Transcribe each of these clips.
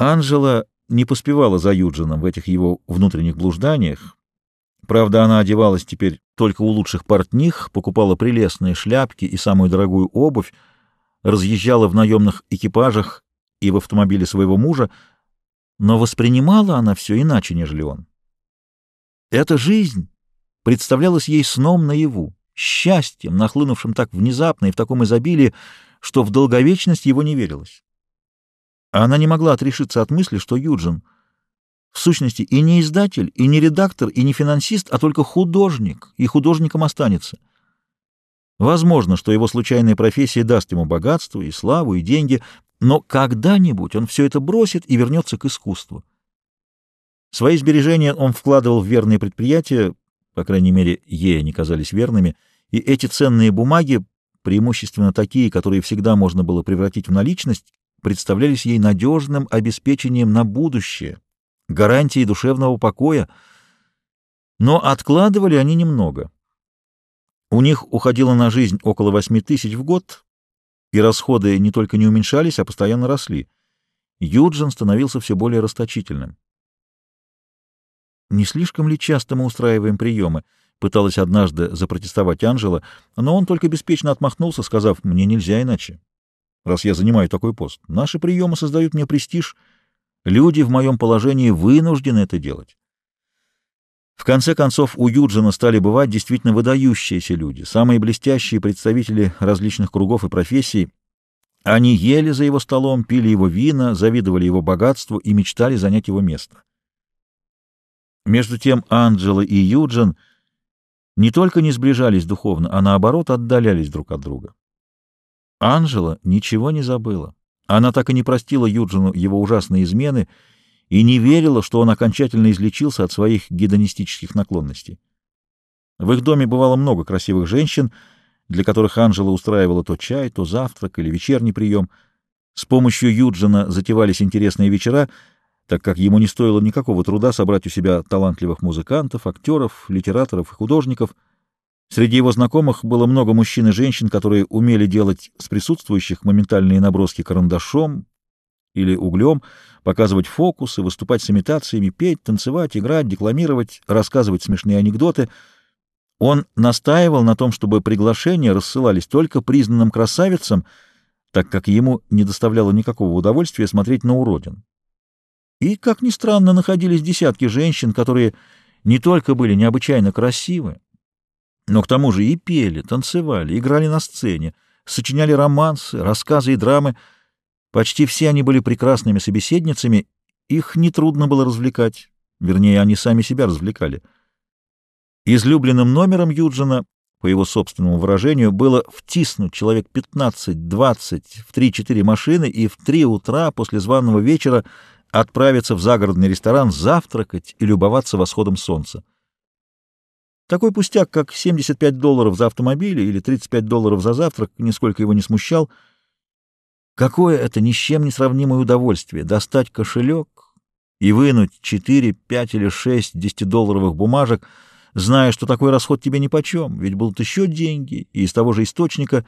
Анжела не поспевала за Юджином в этих его внутренних блужданиях. Правда, она одевалась теперь только у лучших портних, покупала прелестные шляпки и самую дорогую обувь, разъезжала в наемных экипажах и в автомобиле своего мужа, но воспринимала она все иначе, нежели он. Эта жизнь представлялась ей сном наяву, счастьем, нахлынувшим так внезапно и в таком изобилии, что в долговечность его не верилось. Она не могла отрешиться от мысли, что Юджин в сущности и не издатель, и не редактор, и не финансист, а только художник, и художником останется. Возможно, что его случайная профессия даст ему богатство и славу, и деньги, но когда-нибудь он все это бросит и вернется к искусству. Свои сбережения он вкладывал в верные предприятия, по крайней мере, ей они казались верными, и эти ценные бумаги, преимущественно такие, которые всегда можно было превратить в наличность, представлялись ей надежным обеспечением на будущее, гарантией душевного покоя, но откладывали они немного. У них уходило на жизнь около восьми тысяч в год, и расходы не только не уменьшались, а постоянно росли. Юджин становился все более расточительным. «Не слишком ли часто мы устраиваем приемы?» — пыталась однажды запротестовать Анжела, но он только беспечно отмахнулся, сказав, «Мне нельзя иначе, раз я занимаю такой пост. Наши приемы создают мне престиж. Люди в моем положении вынуждены это делать». В конце концов, у Юджина стали бывать действительно выдающиеся люди, самые блестящие представители различных кругов и профессий. Они ели за его столом, пили его вина, завидовали его богатству и мечтали занять его место. Между тем Анджела и Юджин не только не сближались духовно, а наоборот отдалялись друг от друга. Анжела ничего не забыла. Она так и не простила Юджину его ужасные измены и не верила, что он окончательно излечился от своих гедонистических наклонностей. В их доме бывало много красивых женщин, для которых Анжела устраивала то чай, то завтрак или вечерний прием. С помощью Юджина затевались интересные вечера — так как ему не стоило никакого труда собрать у себя талантливых музыкантов, актеров, литераторов и художников. Среди его знакомых было много мужчин и женщин, которые умели делать с присутствующих моментальные наброски карандашом или углем, показывать фокусы, выступать с имитациями, петь, танцевать, играть, декламировать, рассказывать смешные анекдоты. Он настаивал на том, чтобы приглашения рассылались только признанным красавицам, так как ему не доставляло никакого удовольствия смотреть на уродин. И, как ни странно, находились десятки женщин, которые не только были необычайно красивы, но к тому же и пели, танцевали, играли на сцене, сочиняли романсы, рассказы и драмы. Почти все они были прекрасными собеседницами, их нетрудно было развлекать, вернее, они сами себя развлекали. Излюбленным номером Юджина, по его собственному выражению, было втиснуть человек 15-20 в 3-4 машины и в 3 утра после званого вечера отправиться в загородный ресторан завтракать и любоваться восходом солнца. Такой пустяк, как 75 долларов за автомобиль или 35 долларов за завтрак, нисколько его не смущал. Какое это ни с чем не сравнимое удовольствие — достать кошелек и вынуть 4, 5 или 6 10-долларовых бумажек, зная, что такой расход тебе нипочем, ведь будут еще деньги, и из того же источника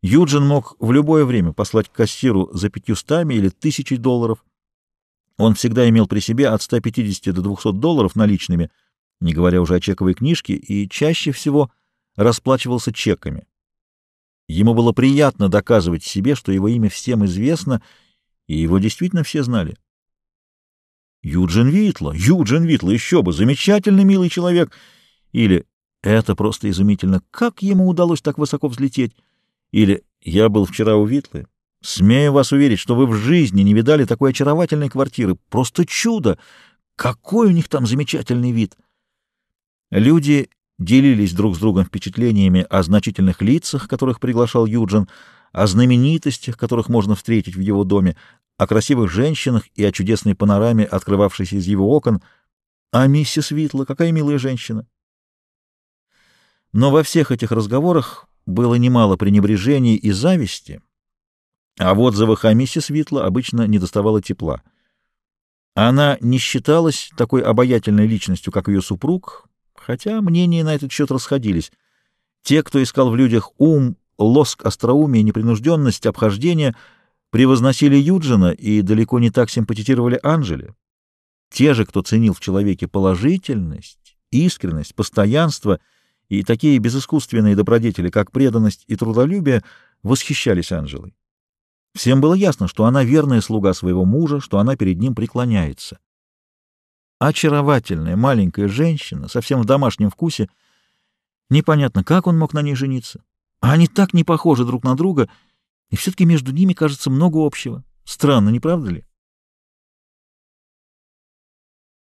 Юджин мог в любое время послать к кассиру за 500 или тысячей долларов, он всегда имел при себе от 150 до 200 долларов наличными, не говоря уже о чековой книжке, и чаще всего расплачивался чеками. Ему было приятно доказывать себе, что его имя всем известно, и его действительно все знали. Юджин Витла, Юджин Витла, еще бы, замечательный милый человек. Или это просто изумительно, как ему удалось так высоко взлететь. Или я был вчера у Витлы, Смею вас уверить, что вы в жизни не видали такой очаровательной квартиры. Просто чудо! Какой у них там замечательный вид! Люди делились друг с другом впечатлениями о значительных лицах, которых приглашал Юджин, о знаменитостях, которых можно встретить в его доме, о красивых женщинах и о чудесной панораме, открывавшейся из его окон. А миссис Витла, какая милая женщина! Но во всех этих разговорах было немало пренебрежений и зависти — а в отзывах о миссис Витла обычно недоставало тепла. Она не считалась такой обаятельной личностью, как ее супруг, хотя мнения на этот счет расходились. Те, кто искал в людях ум, лоск, остроумие, непринужденность, обхождение, превозносили Юджина и далеко не так симпатизировали Анжеле. Те же, кто ценил в человеке положительность, искренность, постоянство и такие безыскусственные добродетели, как преданность и трудолюбие, восхищались Анжелой. Всем было ясно, что она верная слуга своего мужа, что она перед ним преклоняется. Очаровательная маленькая женщина, совсем в домашнем вкусе. Непонятно, как он мог на ней жениться. Они так не похожи друг на друга, и все-таки между ними, кажется, много общего. Странно, не правда ли?